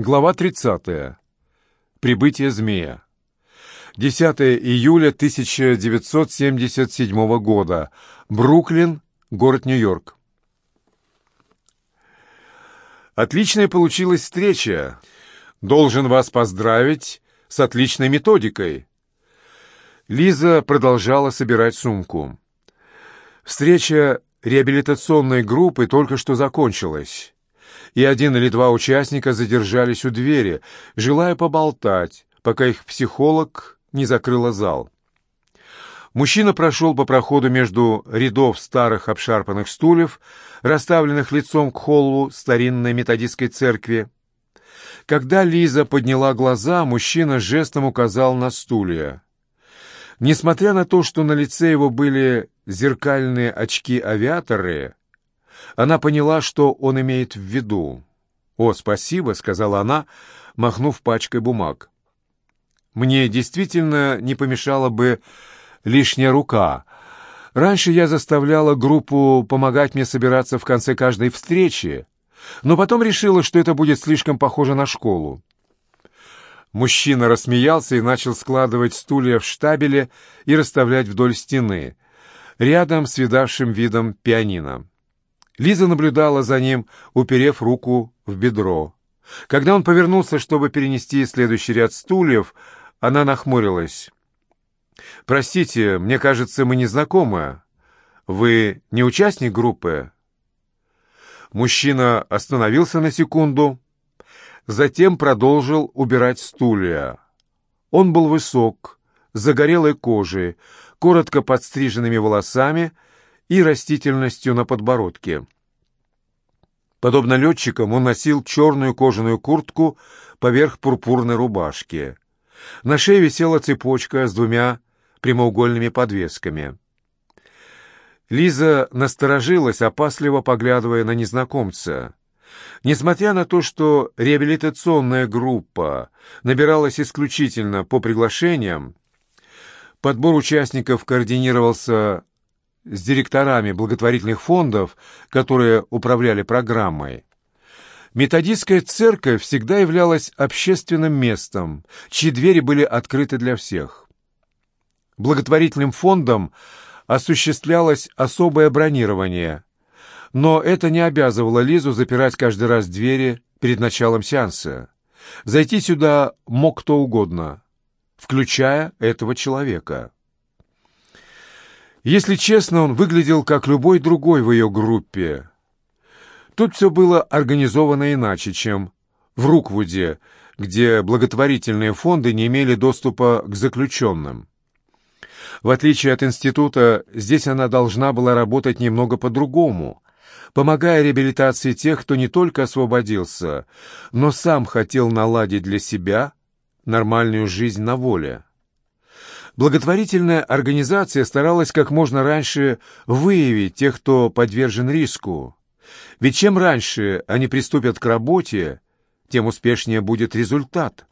Глава 30. Прибытие змея. 10 июля 1977 года. Бруклин, город Нью-Йорк. Отличная получилась встреча. Должен вас поздравить с отличной методикой. Лиза продолжала собирать сумку. Встреча реабилитационной группы только что закончилась и один или два участника задержались у двери, желая поболтать, пока их психолог не закрыла зал. Мужчина прошел по проходу между рядов старых обшарпанных стульев, расставленных лицом к холлу старинной методистской церкви. Когда Лиза подняла глаза, мужчина жестом указал на стулья. Несмотря на то, что на лице его были зеркальные очки-авиаторы, она поняла, что он имеет в виду. «О, спасибо», — сказала она, махнув пачкой бумаг. «Мне действительно не помешала бы лишняя рука. Раньше я заставляла группу помогать мне собираться в конце каждой встречи, но потом решила, что это будет слишком похоже на школу. Мужчина рассмеялся и начал складывать стулья в штабеле и расставлять вдоль стены, рядом с видавшим видом пианино. Лиза наблюдала за ним, уперев руку в бедро. Когда он повернулся, чтобы перенести следующий ряд стульев, она нахмурилась. «Простите, мне кажется, мы не знакомы. Вы не участник группы?» Мужчина остановился на секунду, затем продолжил убирать стулья. Он был высок, загорелой кожей, коротко подстриженными волосами и растительностью на подбородке. Подобно летчикам, он носил черную кожаную куртку поверх пурпурной рубашки. На шее висела цепочка с двумя прямоугольными подвесками. Лиза насторожилась, опасливо поглядывая на незнакомца. Несмотря на то, что реабилитационная группа набиралась исключительно по приглашениям, подбор участников координировался с директорами благотворительных фондов, которые управляли программой. Методистская церковь всегда являлась общественным местом, чьи двери были открыты для всех. Благотворительным фондом осуществлялось особое бронирование, но это не обязывало Лизу запирать каждый раз двери перед началом сеанса. Зайти сюда мог кто угодно, включая этого человека. Если честно, он выглядел как любой другой в ее группе. Тут все было организовано иначе, чем в Руквуде, где благотворительные фонды не имели доступа к заключенным. В отличие от института, здесь она должна была работать немного по-другому, помогая реабилитации тех, кто не только освободился, но сам хотел наладить для себя нормальную жизнь на воле. Благотворительная организация старалась как можно раньше выявить тех, кто подвержен риску. Ведь чем раньше они приступят к работе, тем успешнее будет результат.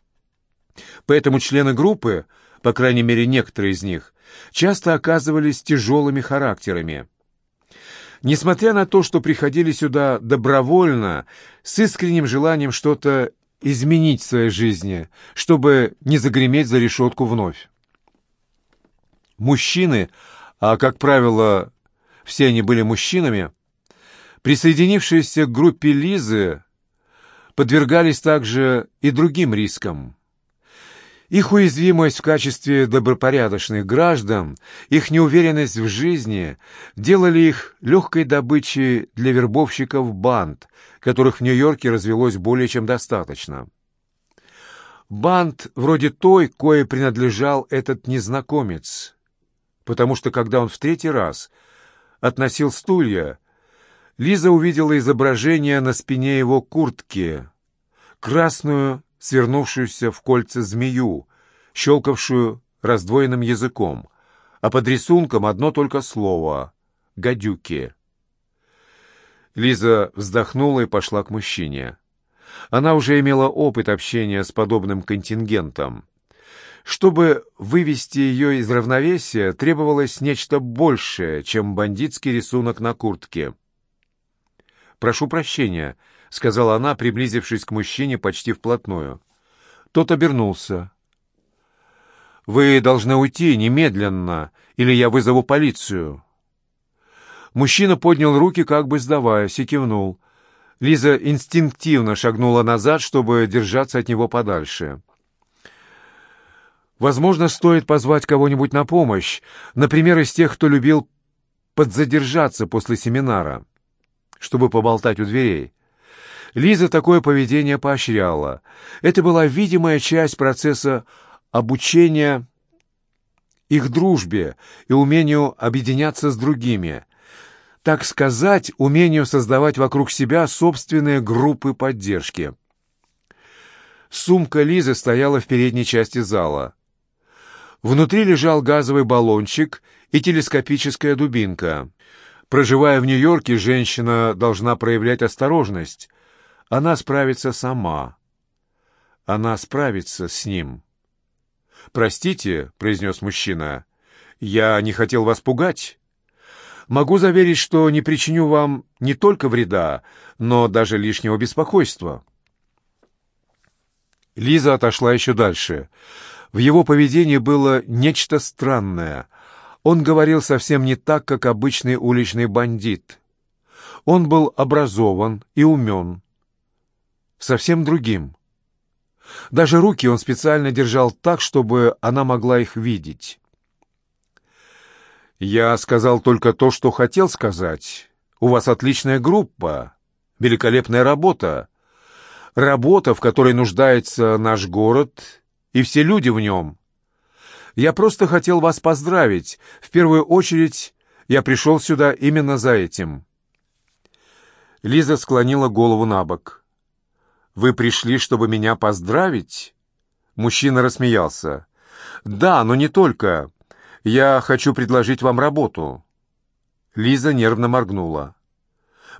Поэтому члены группы, по крайней мере некоторые из них, часто оказывались тяжелыми характерами. Несмотря на то, что приходили сюда добровольно, с искренним желанием что-то изменить в своей жизни, чтобы не загреметь за решетку вновь. Мужчины, а, как правило, все они были мужчинами, присоединившиеся к группе Лизы, подвергались также и другим рискам. Их уязвимость в качестве добропорядочных граждан, их неуверенность в жизни делали их легкой добычей для вербовщиков банд, которых в Нью-Йорке развелось более чем достаточно. Банд вроде той, кое принадлежал этот незнакомец, потому что когда он в третий раз относил стулья, Лиза увидела изображение на спине его куртки, красную, свернувшуюся в кольца змею, щелкавшую раздвоенным языком, а под рисунком одно только слово — «гадюки». Лиза вздохнула и пошла к мужчине. Она уже имела опыт общения с подобным контингентом. Чтобы вывести ее из равновесия, требовалось нечто большее, чем бандитский рисунок на куртке. «Прошу прощения», — сказала она, приблизившись к мужчине почти вплотную. Тот обернулся. «Вы должны уйти немедленно, или я вызову полицию». Мужчина поднял руки, как бы сдаваясь, и кивнул. Лиза инстинктивно шагнула назад, чтобы держаться от него подальше. Возможно, стоит позвать кого-нибудь на помощь, например, из тех, кто любил подзадержаться после семинара, чтобы поболтать у дверей. Лиза такое поведение поощряла. Это была видимая часть процесса обучения их дружбе и умению объединяться с другими. Так сказать, умению создавать вокруг себя собственные группы поддержки. Сумка Лизы стояла в передней части зала. Внутри лежал газовый баллончик и телескопическая дубинка. Проживая в Нью-Йорке, женщина должна проявлять осторожность. Она справится сама. Она справится с ним. «Простите», — произнес мужчина, — «я не хотел вас пугать. Могу заверить, что не причиню вам не только вреда, но даже лишнего беспокойства». Лиза отошла еще дальше. В его поведении было нечто странное. Он говорил совсем не так, как обычный уличный бандит. Он был образован и умен. Совсем другим. Даже руки он специально держал так, чтобы она могла их видеть. «Я сказал только то, что хотел сказать. У вас отличная группа, великолепная работа. Работа, в которой нуждается наш город и все люди в нем. Я просто хотел вас поздравить. В первую очередь я пришел сюда именно за этим». Лиза склонила голову на бок. «Вы пришли, чтобы меня поздравить?» Мужчина рассмеялся. «Да, но не только. Я хочу предложить вам работу». Лиза нервно моргнула.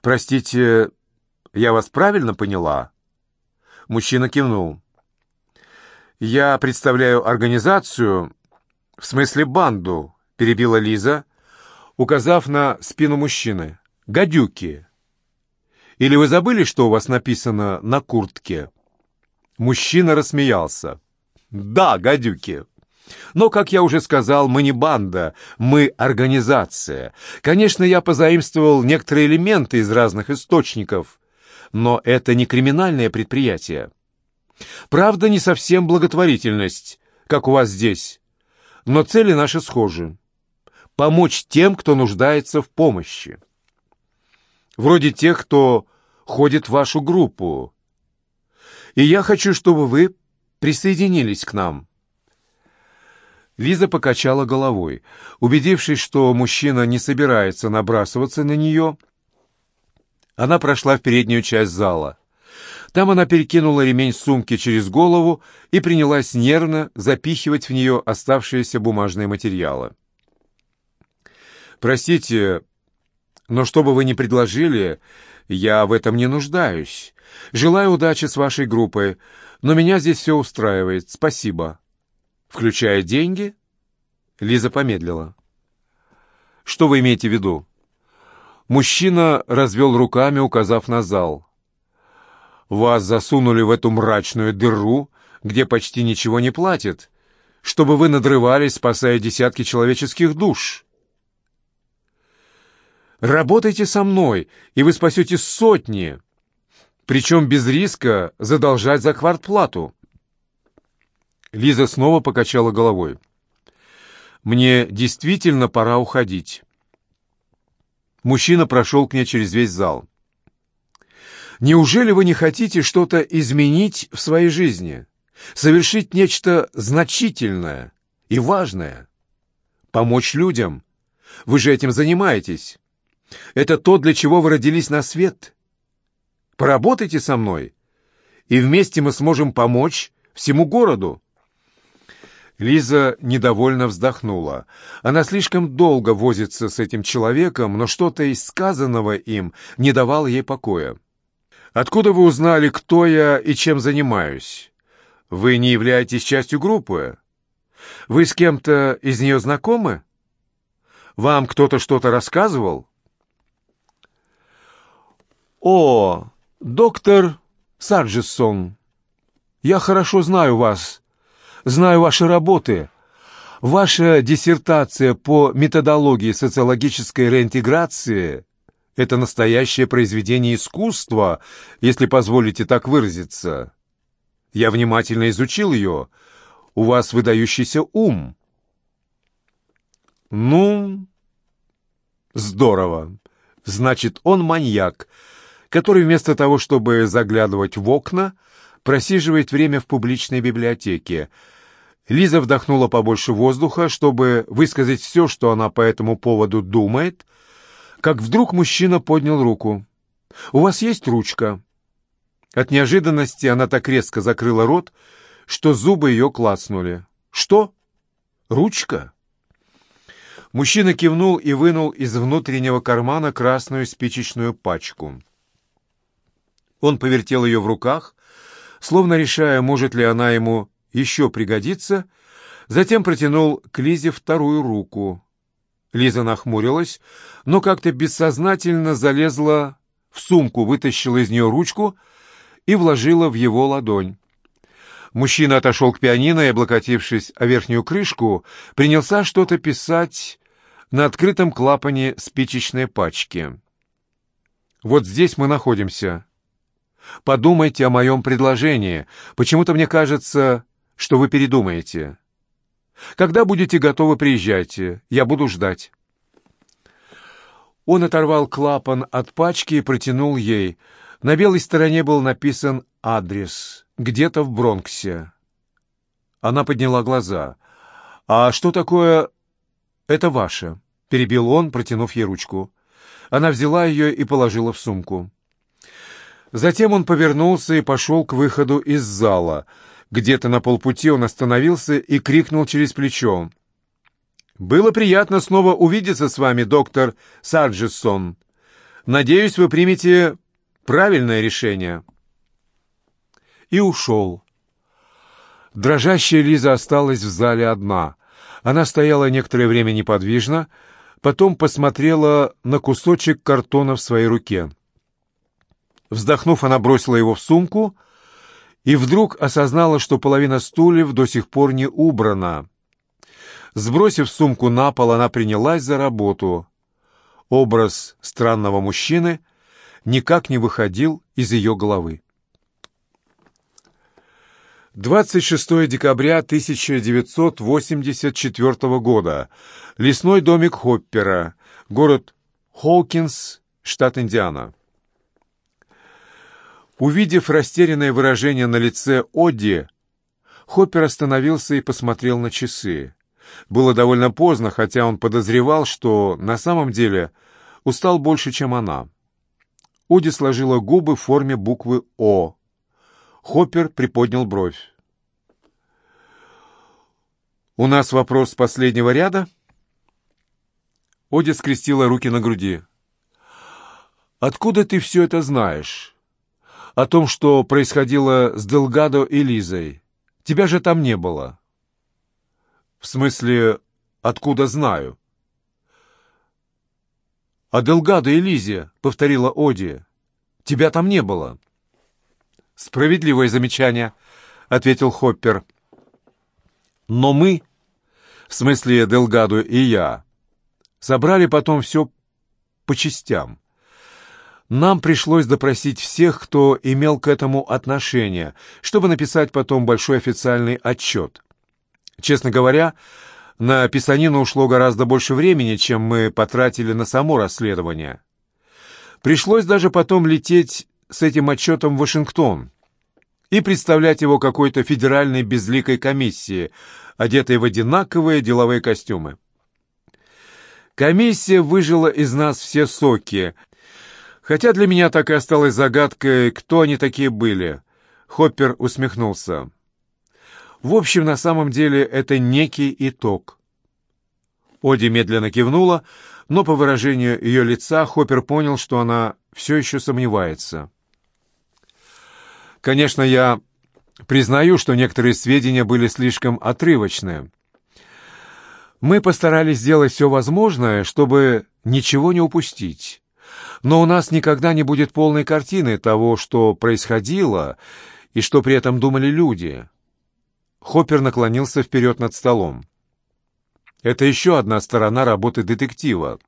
«Простите, я вас правильно поняла?» Мужчина кивнул. «Я представляю организацию, в смысле банду», — перебила Лиза, указав на спину мужчины. «Гадюки». «Или вы забыли, что у вас написано на куртке?» Мужчина рассмеялся. «Да, гадюки». Но, как я уже сказал, мы не банда, мы организация. Конечно, я позаимствовал некоторые элементы из разных источников, но это не криминальное предприятие. Правда, не совсем благотворительность, как у вас здесь. Но цели наши схожи. Помочь тем, кто нуждается в помощи. Вроде тех, кто ходит в вашу группу. И я хочу, чтобы вы присоединились к нам. Лиза покачала головой. Убедившись, что мужчина не собирается набрасываться на нее, она прошла в переднюю часть зала. Там она перекинула ремень сумки через голову и принялась нервно запихивать в нее оставшиеся бумажные материалы. «Простите, но что бы вы ни предложили, я в этом не нуждаюсь. Желаю удачи с вашей группой, но меня здесь все устраивает. Спасибо». «Включая деньги?» Лиза помедлила. «Что вы имеете в виду?» Мужчина развел руками, указав на зал. Вас засунули в эту мрачную дыру, где почти ничего не платят, чтобы вы надрывались, спасая десятки человеческих душ. Работайте со мной, и вы спасете сотни, причем без риска задолжать за квартплату. Лиза снова покачала головой. «Мне действительно пора уходить». Мужчина прошел к ней через весь зал. Неужели вы не хотите что-то изменить в своей жизни? Совершить нечто значительное и важное? Помочь людям? Вы же этим занимаетесь. Это то, для чего вы родились на свет. Поработайте со мной, и вместе мы сможем помочь всему городу. Лиза недовольно вздохнула. Она слишком долго возится с этим человеком, но что-то из сказанного им не давало ей покоя. Откуда вы узнали, кто я и чем занимаюсь? Вы не являетесь частью группы? Вы с кем-то из нее знакомы? Вам кто-то что-то рассказывал? О, «Доктор Сарджессон, я хорошо знаю вас, знаю ваши работы. Ваша диссертация по методологии социологической реинтеграции — это настоящее произведение искусства, если позволите так выразиться. Я внимательно изучил ее. У вас выдающийся ум». «Ну, здорово. Значит, он маньяк, который вместо того, чтобы заглядывать в окна, просиживает время в публичной библиотеке. Лиза вдохнула побольше воздуха, чтобы высказать все, что она по этому поводу думает, как вдруг мужчина поднял руку. «У вас есть ручка?» От неожиданности она так резко закрыла рот, что зубы ее клацнули. «Что? Ручка?» Мужчина кивнул и вынул из внутреннего кармана красную спичечную пачку. Он повертел ее в руках, словно решая, может ли она ему еще пригодиться, затем протянул к Лизе вторую руку. Лиза нахмурилась, но как-то бессознательно залезла в сумку, вытащила из нее ручку и вложила в его ладонь. Мужчина отошел к пианино и, облокотившись о верхнюю крышку, принялся что-то писать на открытом клапане спичечной пачки. «Вот здесь мы находимся. Подумайте о моем предложении. Почему-то мне кажется, что вы передумаете. Когда будете готовы, приезжайте. Я буду ждать». Он оторвал клапан от пачки и протянул ей. На белой стороне был написан адрес. Где-то в Бронксе. Она подняла глаза. «А что такое «Это ваше», — перебил он, протянув ей ручку. Она взяла ее и положила в сумку. Затем он повернулся и пошел к выходу из зала. Где-то на полпути он остановился и крикнул через плечо. «Было приятно снова увидеться с вами, доктор Сарджессон. Надеюсь, вы примете правильное решение». И ушел. Дрожащая Лиза осталась в зале одна — она стояла некоторое время неподвижно, потом посмотрела на кусочек картона в своей руке. Вздохнув, она бросила его в сумку и вдруг осознала, что половина стульев до сих пор не убрана. Сбросив сумку на пол, она принялась за работу. Образ странного мужчины никак не выходил из ее головы. 26 декабря 1984 года. Лесной домик Хоппера. Город Хоукинс, штат Индиана. Увидев растерянное выражение на лице Одди, Хоппер остановился и посмотрел на часы. Было довольно поздно, хотя он подозревал, что на самом деле устал больше, чем она. Оди сложила губы в форме буквы «О». Хоппер приподнял бровь. «У нас вопрос последнего ряда?» Оди скрестила руки на груди. «Откуда ты все это знаешь? О том, что происходило с Делгадо и Лизой. Тебя же там не было». «В смысле, откуда знаю?» «О Делгадо и Лизе», — повторила Оди. «Тебя там не было». «Справедливое замечание», — ответил Хоппер. «Но мы, в смысле Делгадо и я, собрали потом все по частям. Нам пришлось допросить всех, кто имел к этому отношение, чтобы написать потом большой официальный отчет. Честно говоря, на писанину ушло гораздо больше времени, чем мы потратили на само расследование. Пришлось даже потом лететь с этим отчетом в Вашингтон и представлять его какой-то федеральной безликой комиссии, одетой в одинаковые деловые костюмы. Комиссия выжила из нас все соки, хотя для меня так и осталось загадкой, кто они такие были. Хоппер усмехнулся. В общем, на самом деле это некий итог. Оди медленно кивнула, но по выражению ее лица Хоппер понял, что она все еще сомневается. Конечно, я признаю, что некоторые сведения были слишком отрывочные. Мы постарались сделать все возможное, чтобы ничего не упустить. Но у нас никогда не будет полной картины того, что происходило и что при этом думали люди. Хоппер наклонился вперед над столом. Это еще одна сторона работы детектива.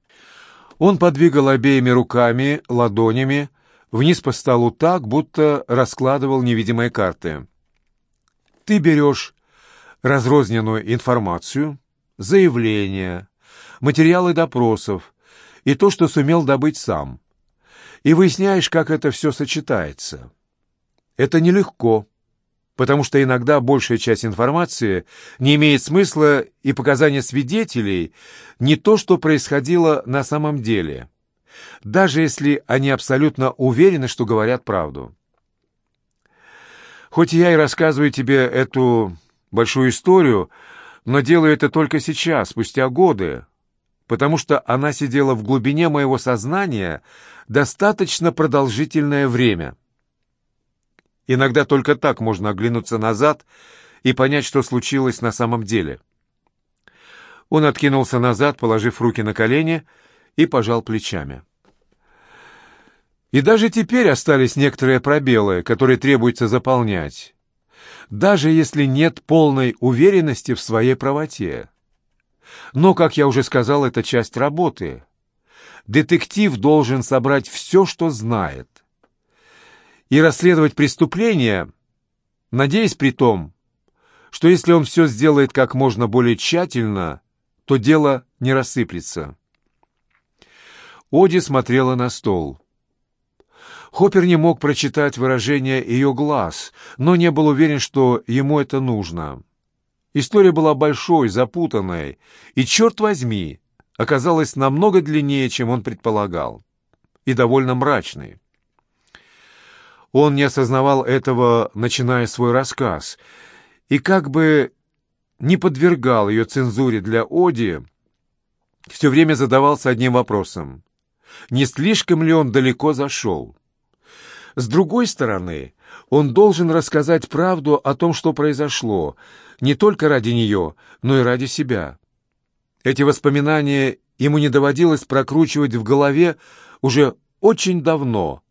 Он подвигал обеими руками, ладонями, вниз по столу так, будто раскладывал невидимые карты. Ты берешь разрозненную информацию, заявления, материалы допросов и то, что сумел добыть сам, и выясняешь, как это все сочетается. Это нелегко, потому что иногда большая часть информации не имеет смысла, и показания свидетелей не то, что происходило на самом деле, даже если они абсолютно уверены, что говорят правду. Хоть я и рассказываю тебе эту большую историю, но делаю это только сейчас, спустя годы, потому что она сидела в глубине моего сознания достаточно продолжительное время. Иногда только так можно оглянуться назад и понять, что случилось на самом деле. Он откинулся назад, положив руки на колени, и пожал плечами. И даже теперь остались некоторые пробелы, которые требуется заполнять, даже если нет полной уверенности в своей правоте. Но, как я уже сказал, это часть работы. Детектив должен собрать все, что знает и расследовать преступление, надеясь при том, что если он все сделает как можно более тщательно, то дело не рассыплется. Оди смотрела на стол. Хоппер не мог прочитать выражение ее глаз, но не был уверен, что ему это нужно. История была большой, запутанной, и, черт возьми, оказалась намного длиннее, чем он предполагал, и довольно мрачной. Он не осознавал этого, начиная свой рассказ, и как бы не подвергал ее цензуре для Оди, все время задавался одним вопросом. Не слишком ли он далеко зашел? С другой стороны, он должен рассказать правду о том, что произошло, не только ради нее, но и ради себя. Эти воспоминания ему не доводилось прокручивать в голове уже очень давно,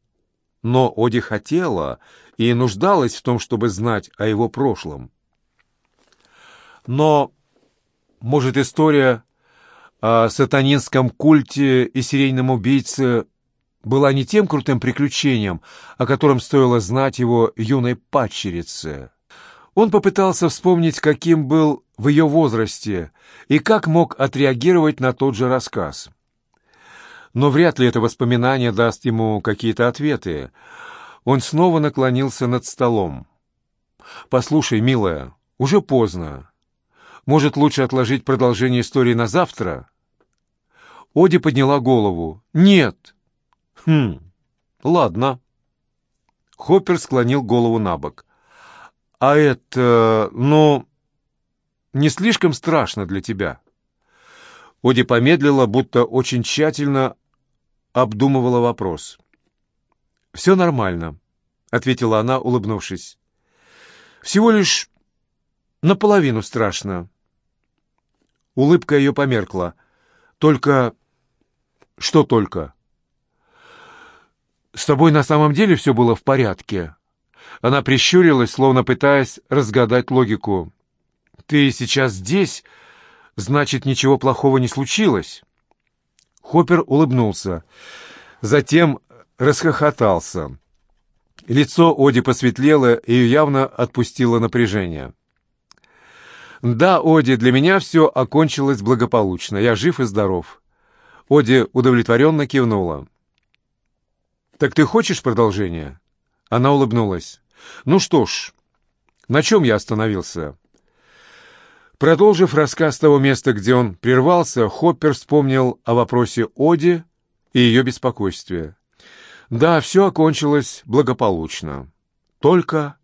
но Оди хотела и нуждалась в том, чтобы знать о его прошлом. Но, может, история о сатанинском культе и серийном убийце была не тем крутым приключением, о котором стоило знать его юной падчерице. Он попытался вспомнить, каким был в ее возрасте и как мог отреагировать на тот же рассказ. Но вряд ли это воспоминание даст ему какие-то ответы. Он снова наклонился над столом. «Послушай, милая, уже поздно. Может, лучше отложить продолжение истории на завтра?» Оди подняла голову. «Нет!» «Хм, ладно». Хоппер склонил голову на бок. «А это, ну, не слишком страшно для тебя?» Оди помедлила, будто очень тщательно обдумывала вопрос. «Все нормально», — ответила она, улыбнувшись. «Всего лишь наполовину страшно». Улыбка ее померкла. «Только...» «Что только?» «С тобой на самом деле все было в порядке?» Она прищурилась, словно пытаясь разгадать логику. «Ты сейчас здесь, значит, ничего плохого не случилось?» Хоппер улыбнулся. Затем расхохотался. Лицо Оди посветлело, и явно отпустило напряжение. «Да, Оди, для меня все окончилось благополучно. Я жив и здоров». Оди удовлетворенно кивнула. «Так ты хочешь продолжение?» Она улыбнулась. «Ну что ж, на чем я остановился?» Продолжив рассказ того места, где он прервался, Хоппер вспомнил о вопросе Оди и ее беспокойстве. Да, все окончилось благополучно. Только